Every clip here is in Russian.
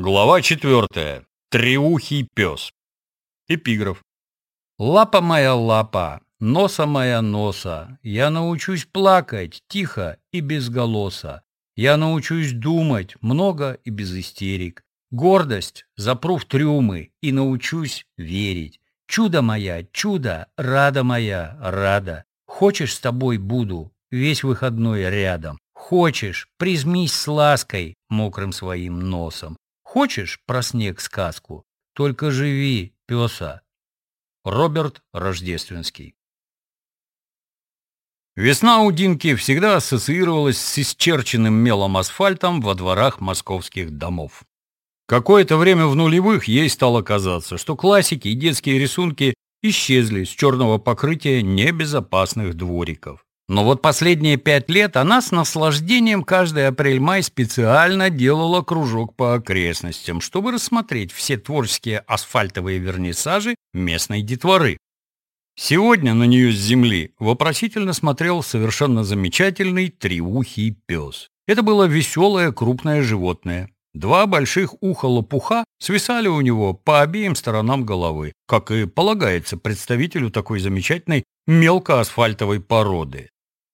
Глава четвертая. Триухий пес. Эпиграф. Лапа моя лапа, носа моя носа, я научусь плакать тихо и без голоса. Я научусь думать много и без истерик. Гордость запру в трюмы и научусь верить. Чудо моя, чудо, рада моя, рада. Хочешь, с тобой буду, весь выходной рядом. Хочешь, призмись с лаской мокрым своим носом. Хочешь про снег сказку? Только живи, пёса. Роберт Рождественский Весна у Динки всегда ассоциировалась с исчерченным мелом асфальтом во дворах московских домов. Какое-то время в нулевых ей стало казаться, что классики и детские рисунки исчезли с черного покрытия небезопасных двориков. Но вот последние пять лет она с наслаждением каждый апрель-май специально делала кружок по окрестностям, чтобы рассмотреть все творческие асфальтовые вернисажи местной детворы. Сегодня на нее с земли вопросительно смотрел совершенно замечательный триухий пес. Это было веселое крупное животное. Два больших уха лопуха свисали у него по обеим сторонам головы, как и полагается представителю такой замечательной мелкоасфальтовой породы.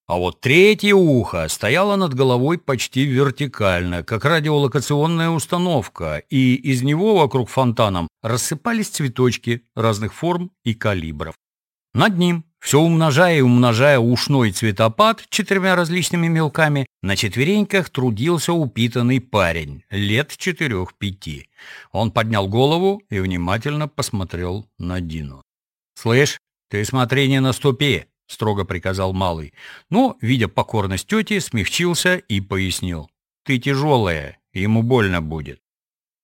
А вот третье ухо стояло над головой почти вертикально, как радиолокационная установка, и из него вокруг фонтаном рассыпались цветочки разных форм и калибров. Над ним, все умножая и умножая ушной цветопад четырьмя различными мелками, на четвереньках трудился упитанный парень, лет четырех-пяти. Он поднял голову и внимательно посмотрел на Дину. «Слышь, ты смотри не наступи!» — строго приказал малый. Но, видя покорность тети, смягчился и пояснил. «Ты тяжелая, ему больно будет».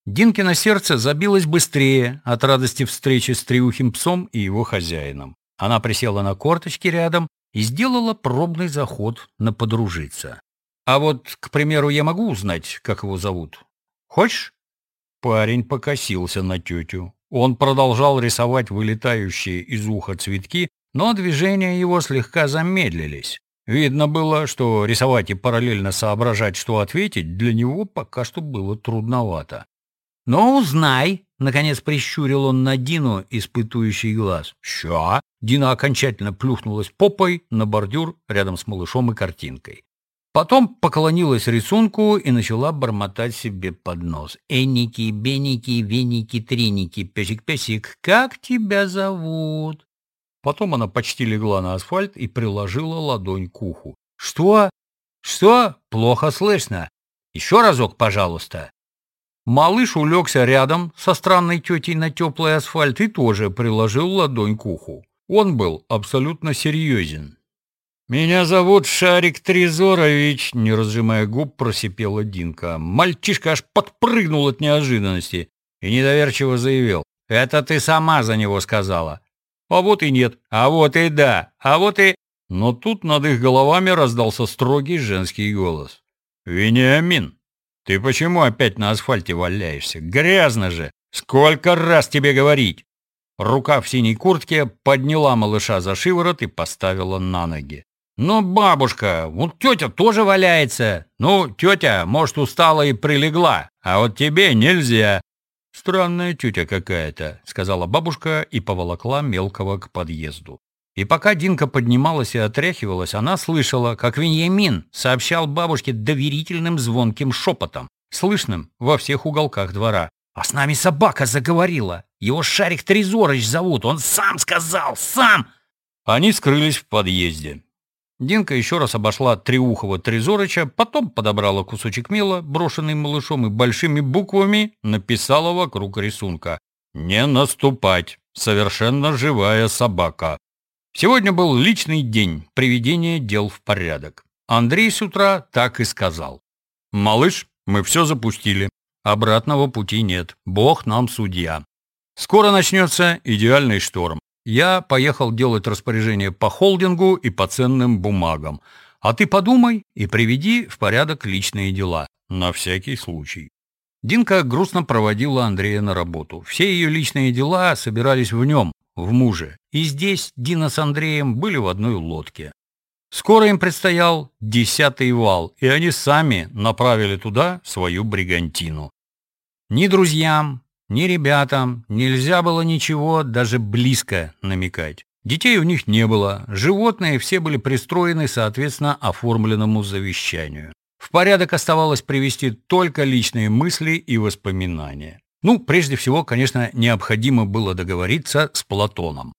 Динкино сердце забилось быстрее от радости встречи с триухим псом и его хозяином. Она присела на корточки рядом и сделала пробный заход на подружиться. «А вот, к примеру, я могу узнать, как его зовут? Хочешь?» Парень покосился на тетю. Он продолжал рисовать вылетающие из уха цветки, но движения его слегка замедлились. Видно было, что рисовать и параллельно соображать, что ответить, для него пока что было трудновато. «Но узнай!» — наконец прищурил он на Дину испытующий глаз. «Ща!» — Дина окончательно плюхнулась попой на бордюр рядом с малышом и картинкой. Потом поклонилась рисунку и начала бормотать себе под нос. «Эники, беники, веники, треники, песик-песик, как тебя зовут?» Потом она почти легла на асфальт и приложила ладонь к уху. «Что? Что? Плохо слышно. Еще разок, пожалуйста». Малыш улегся рядом со странной тетей на теплый асфальт и тоже приложил ладонь к уху. Он был абсолютно серьезен. «Меня зовут Шарик Трезорович», — не разжимая губ, просипела Динка. Мальчишка аж подпрыгнул от неожиданности и недоверчиво заявил. «Это ты сама за него сказала. А вот и нет, а вот и да, а вот и... Но тут над их головами раздался строгий женский голос. «Вениамин, ты почему опять на асфальте валяешься? Грязно же! Сколько раз тебе говорить!» Рука в синей куртке подняла малыша за шиворот и поставила на ноги. «Ну, бабушка, вот тетя тоже валяется. Ну, тетя, может, устала и прилегла, а вот тебе нельзя. «Странная тетя какая-то», — сказала бабушка и поволокла мелкого к подъезду. И пока Динка поднималась и отряхивалась, она слышала, как Веньямин сообщал бабушке доверительным звонким шепотом, слышным во всех уголках двора. «А с нами собака заговорила! Его Шарик Трезорыч зовут! Он сам сказал! Сам!» Они скрылись в подъезде. Динка еще раз обошла Триухова Трезорыча, потом подобрала кусочек мела, брошенный малышом, и большими буквами написала вокруг рисунка «Не наступать! Совершенно живая собака!» Сегодня был личный день приведения дел в порядок. Андрей с утра так и сказал. «Малыш, мы все запустили. Обратного пути нет. Бог нам судья. Скоро начнется идеальный шторм. Я поехал делать распоряжение по холдингу и по ценным бумагам. А ты подумай и приведи в порядок личные дела. На всякий случай. Динка грустно проводила Андрея на работу. Все ее личные дела собирались в нем, в муже. И здесь Дина с Андреем были в одной лодке. Скоро им предстоял десятый вал, и они сами направили туда свою бригантину. Ни друзьям, ни ребятам нельзя было ничего даже близко намекать. Детей у них не было, животные все были пристроены соответственно оформленному завещанию. В порядок оставалось привести только личные мысли и воспоминания. Ну, прежде всего, конечно, необходимо было договориться с Платоном.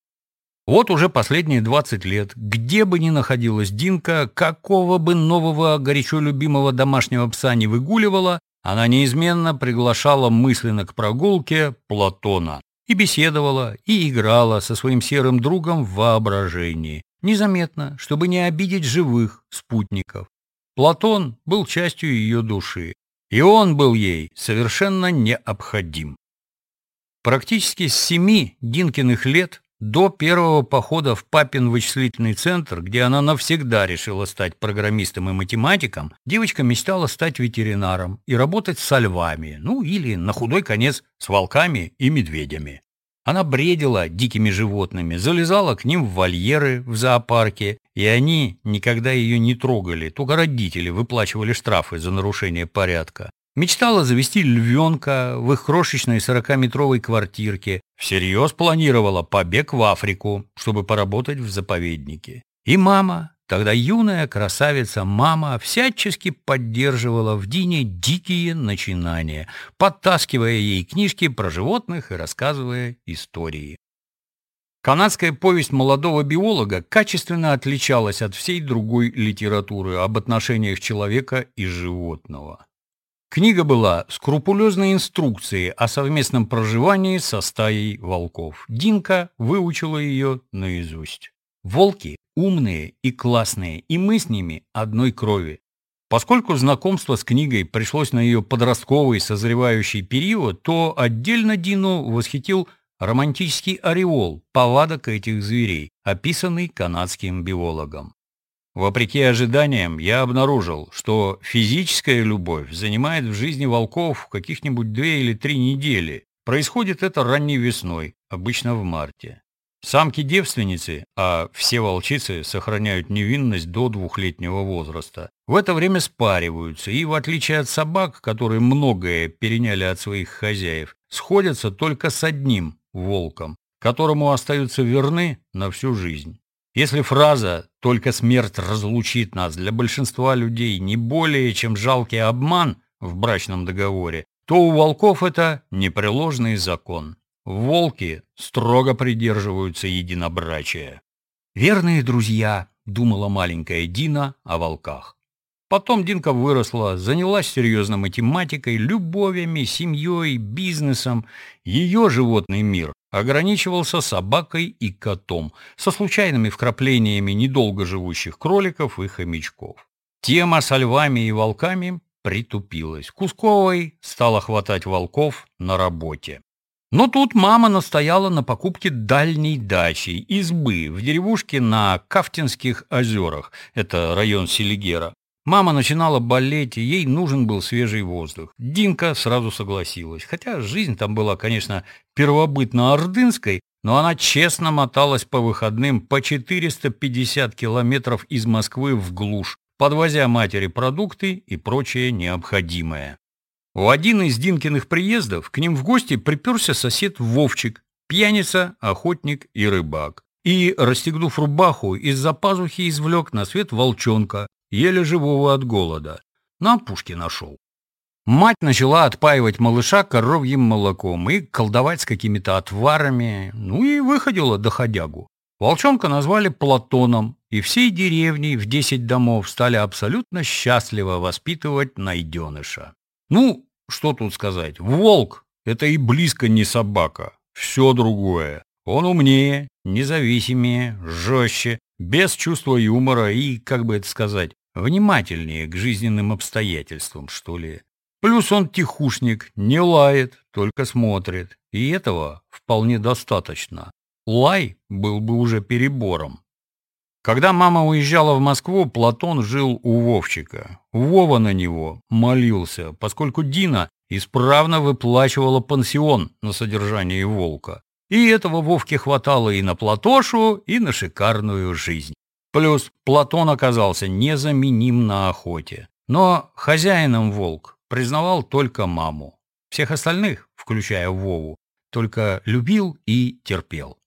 Вот уже последние 20 лет, где бы ни находилась Динка, какого бы нового горячо любимого домашнего пса не выгуливала, она неизменно приглашала мысленно к прогулке Платона и беседовала, и играла со своим серым другом в воображении, незаметно, чтобы не обидеть живых спутников. Платон был частью ее души, и он был ей совершенно необходим. Практически с семи Динкиных лет до первого похода в папин вычислительный центр, где она навсегда решила стать программистом и математиком, девочка мечтала стать ветеринаром и работать со львами, ну или, на худой конец, с волками и медведями. Она бредила дикими животными, залезала к ним в вольеры в зоопарке, и они никогда ее не трогали, только родители выплачивали штрафы за нарушение порядка. Мечтала завести львенка в их крошечной 40-метровой квартирке. Всерьез планировала побег в Африку, чтобы поработать в заповеднике. И мама, тогда юная красавица мама, всячески поддерживала в Дине дикие начинания, подтаскивая ей книжки про животных и рассказывая истории. Канадская повесть молодого биолога качественно отличалась от всей другой литературы об отношениях человека и животного. Книга была скрупулезной инструкцией о совместном проживании со стаей волков. Динка выучила ее наизусть. Волки умные и классные, и мы с ними одной крови. Поскольку знакомство с книгой пришлось на ее подростковый созревающий период, то отдельно Дину восхитил романтический ореол повадок этих зверей, описанный канадским биологом. Вопреки ожиданиям, я обнаружил, что физическая любовь занимает в жизни волков каких-нибудь две или три недели. Происходит это ранней весной, обычно в марте. Самки-девственницы, а все волчицы сохраняют невинность до двухлетнего возраста, в это время спариваются и, в отличие от собак, которые многое переняли от своих хозяев, сходятся только с одним волком, которому остаются верны на всю жизнь. Если фраза «только смерть разлучит нас» для большинства людей не более чем жалкий обман в брачном договоре, то у волков это непреложный закон. Волки строго придерживаются единобрачия. «Верные друзья», — думала маленькая Дина о волках. Потом Динка выросла, занялась серьезно математикой, любовями, семьей, бизнесом. Ее животный мир ограничивался собакой и котом, со случайными вкраплениями недолго живущих кроликов и хомячков. Тема со львами и волками притупилась. Кусковой стала хватать волков на работе. Но тут мама настояла на покупке дальней дачи, избы в деревушке на Кафтинских озерах, это район Селигера, Мама начинала болеть, и ей нужен был свежий воздух. Динка сразу согласилась. Хотя жизнь там была, конечно, первобытно-ордынской, но она честно моталась по выходным по 450 километров из Москвы в глушь, подвозя матери продукты и прочее необходимое. В один из Динкиных приездов к ним в гости приперся сосед Вовчик, пьяница, охотник и рыбак. И, расстегнув рубаху, из-за пазухи извлек на свет волчонка, еле живого от голода. На опушке нашел. Мать начала отпаивать малыша коровьим молоком и колдовать с какими-то отварами, ну и выходила доходягу. Волчонка назвали Платоном, и всей деревней в десять домов стали абсолютно счастливо воспитывать найденыша. Ну, что тут сказать, волк — это и близко не собака, все другое. Он умнее, независимее, жестче, без чувства юмора и, как бы это сказать, внимательнее к жизненным обстоятельствам, что ли. Плюс он тихушник, не лает, только смотрит. И этого вполне достаточно. Лай был бы уже перебором. Когда мама уезжала в Москву, Платон жил у Вовчика. Вова на него молился, поскольку Дина исправно выплачивала пансион на содержание волка. И этого Вовке хватало и на Платошу, и на шикарную жизнь. Плюс Платон оказался незаменим на охоте. Но хозяином волк признавал только маму. Всех остальных, включая Вову, только любил и терпел.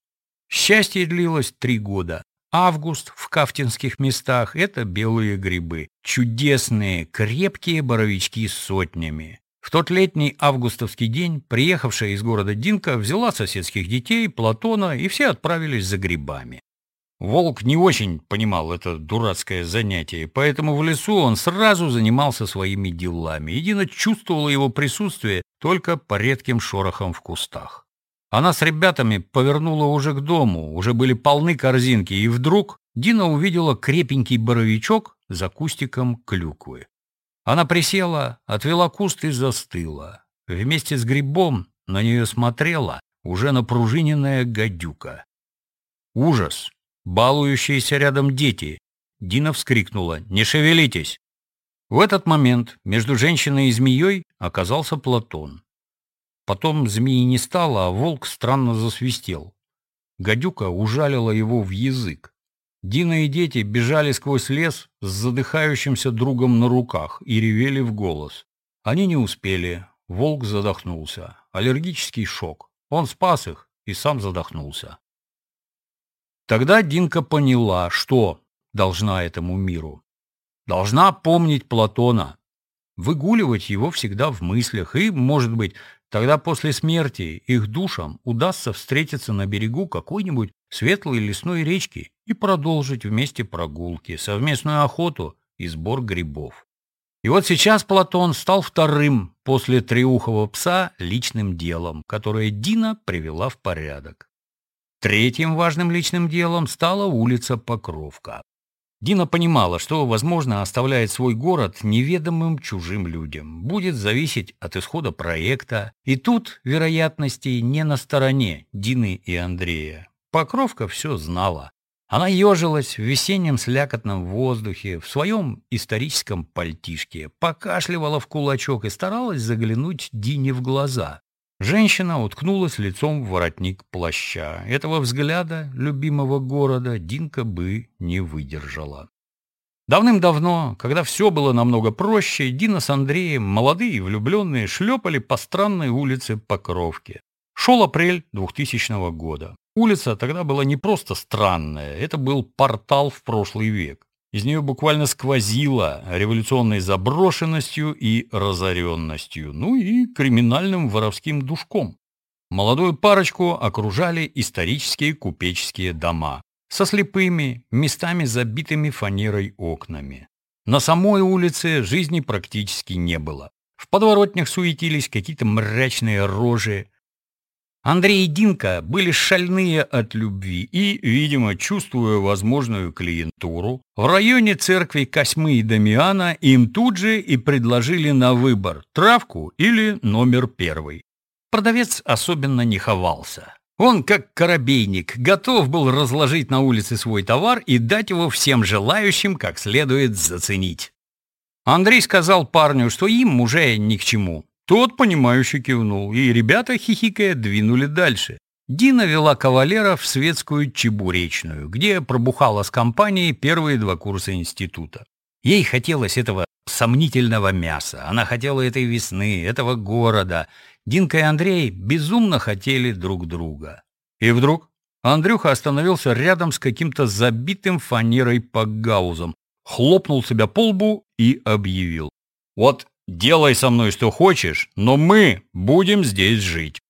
Счастье длилось три года. Август в кафтинских местах – это белые грибы. Чудесные, крепкие боровички с сотнями. В тот летний августовский день приехавшая из города Динка взяла соседских детей, Платона, и все отправились за грибами. Волк не очень понимал это дурацкое занятие, поэтому в лесу он сразу занимался своими делами. Едино чувствовала его присутствие только по редким шорохам в кустах. Она с ребятами повернула уже к дому, уже были полны корзинки, и вдруг Дина увидела крепенький боровичок за кустиком клюквы. Она присела, отвела куст и застыла. Вместе с грибом на нее смотрела уже напружиненная гадюка. Ужас! Балующиеся рядом дети! Дина вскрикнула «Не шевелитесь!» В этот момент между женщиной и змеей оказался Платон. Потом змеи не стало, а волк странно засвистел. Гадюка ужалила его в язык. Дина и дети бежали сквозь лес с задыхающимся другом на руках и ревели в голос. Они не успели. Волк задохнулся. Аллергический шок. Он спас их и сам задохнулся. Тогда Динка поняла, что должна этому миру. Должна помнить Платона, выгуливать его всегда в мыслях и, может быть, Тогда после смерти их душам удастся встретиться на берегу какой-нибудь светлой лесной речки и продолжить вместе прогулки, совместную охоту и сбор грибов. И вот сейчас Платон стал вторым после триухого пса личным делом, которое Дина привела в порядок. Третьим важным личным делом стала улица Покровка. Дина понимала, что, возможно, оставляет свой город неведомым чужим людям. Будет зависеть от исхода проекта. И тут вероятности не на стороне Дины и Андрея. Покровка все знала. Она ежилась в весеннем слякотном воздухе, в своем историческом пальтишке, покашливала в кулачок и старалась заглянуть Дине в глаза. Женщина уткнулась лицом в воротник плаща. Этого взгляда любимого города Динка бы не выдержала. Давным-давно, когда все было намного проще, Дина с Андреем, молодые и влюбленные, шлепали по странной улице Покровки. Шел апрель 2000 года. Улица тогда была не просто странная, это был портал в прошлый век. Из нее буквально сквозило революционной заброшенностью и разоренностью, ну и криминальным воровским душком. Молодую парочку окружали исторические купеческие дома со слепыми, местами забитыми фанерой окнами. На самой улице жизни практически не было. В подворотнях суетились какие-то мрачные рожи, Андрей и Динка были шальные от любви и, видимо, чувствуя возможную клиентуру, в районе церкви Косьмы и Дамиана им тут же и предложили на выбор травку или номер первый. Продавец особенно не ховался. Он, как коробейник, готов был разложить на улице свой товар и дать его всем желающим как следует заценить. Андрей сказал парню, что им уже ни к чему. Тот, понимающе кивнул, и ребята, хихикая, двинули дальше. Дина вела кавалера в светскую чебуречную, где пробухала с компанией первые два курса института. Ей хотелось этого сомнительного мяса, она хотела этой весны, этого города. Динка и Андрей безумно хотели друг друга. И вдруг Андрюха остановился рядом с каким-то забитым фанерой пакгаузом, хлопнул себя по лбу и объявил. «Вот Делай со мной что хочешь, но мы будем здесь жить».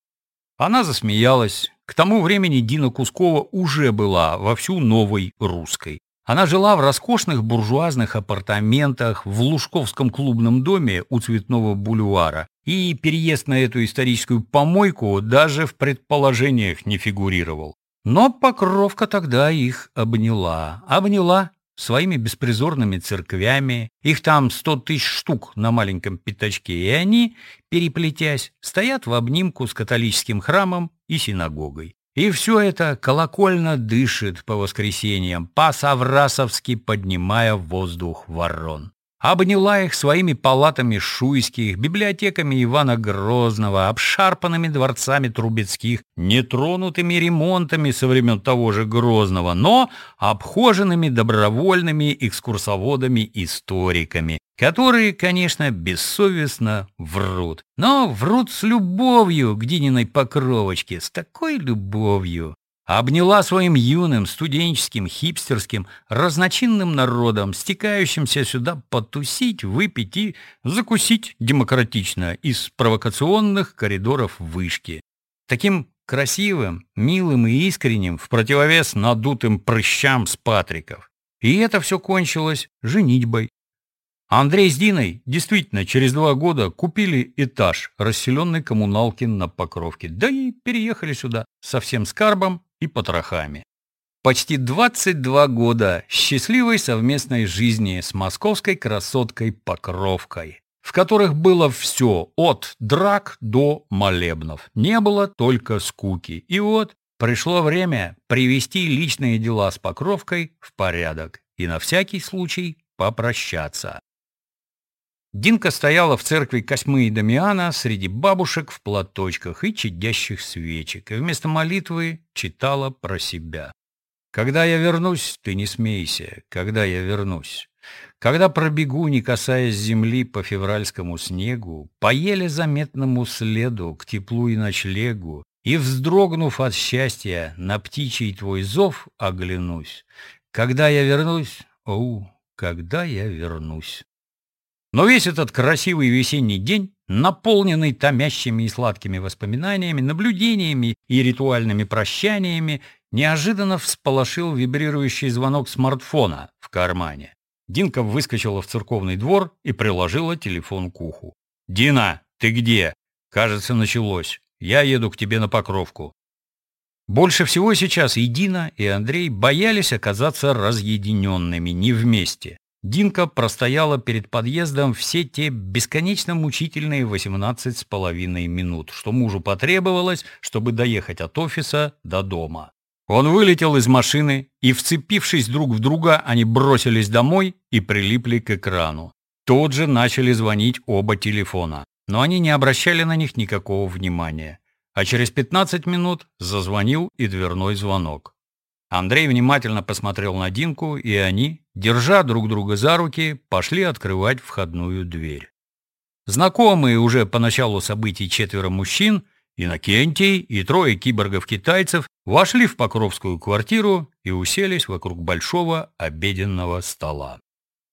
Она засмеялась. К тому времени Дина Кускова уже была вовсю новой русской. Она жила в роскошных буржуазных апартаментах в Лужковском клубном доме у Цветного бульвара, и переезд на эту историческую помойку даже в предположениях не фигурировал. Но Покровка тогда их обняла. Обняла своими беспризорными церквями, их там сто тысяч штук на маленьком пятачке, и они, переплетясь, стоят в обнимку с католическим храмом и синагогой. И все это колокольно дышит по воскресеньям, по-саврасовски поднимая воздух ворон. Обняла их своими палатами Шуйских, библиотеками Ивана Грозного, обшарпанными дворцами Трубецких, нетронутыми ремонтами со времен того же Грозного, но обхоженными добровольными экскурсоводами-историками, которые, конечно, бессовестно врут. Но врут с любовью к Дининой покровочке, с такой любовью, обняла своим юным, студенческим, хипстерским, разночинным народом, стекающимся сюда потусить, выпить и закусить демократично из провокационных коридоров вышки. Таким красивым, милым и искренним в противовес надутым прыщам с Патриков. И это все кончилось женитьбой. Андрей с Диной действительно через два года купили этаж расселенной коммуналки на Покровке, да и переехали сюда со всем скарбом и потрохами. Почти 22 года счастливой совместной жизни с московской красоткой Покровкой, в которых было все от драк до молебнов. Не было только скуки. И вот пришло время привести личные дела с Покровкой в порядок и на всякий случай попрощаться. Динка стояла в церкви Косьмы и Дамиана среди бабушек в платочках и чадящих свечек, и вместо молитвы читала про себя. «Когда я вернусь, ты не смейся, когда я вернусь. Когда пробегу, не касаясь земли по февральскому снегу, по еле заметному следу к теплу и ночлегу, и, вздрогнув от счастья, на птичий твой зов оглянусь. Когда я вернусь, оу, когда я вернусь». Но весь этот красивый весенний день, наполненный томящими и сладкими воспоминаниями, наблюдениями и ритуальными прощаниями, неожиданно всполошил вибрирующий звонок смартфона в кармане. Динка выскочила в церковный двор и приложила телефон к уху. «Дина, ты где? Кажется, началось. Я еду к тебе на Покровку». Больше всего сейчас и Дина, и Андрей боялись оказаться разъединенными, не вместе. Динка простояла перед подъездом все те бесконечно мучительные 18 с половиной минут, что мужу потребовалось, чтобы доехать от офиса до дома. Он вылетел из машины, и, вцепившись друг в друга, они бросились домой и прилипли к экрану. Тут же начали звонить оба телефона, но они не обращали на них никакого внимания. А через 15 минут зазвонил и дверной звонок. Андрей внимательно посмотрел на Динку, и они, держа друг друга за руки, пошли открывать входную дверь. Знакомые уже по началу событий четверо мужчин, Иннокентий и трое киборгов-китайцев вошли в Покровскую квартиру и уселись вокруг большого обеденного стола.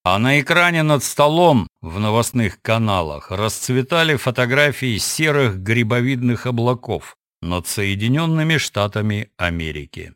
А на экране над столом в новостных каналах расцветали фотографии серых грибовидных облаков над Соединенными Штатами Америки.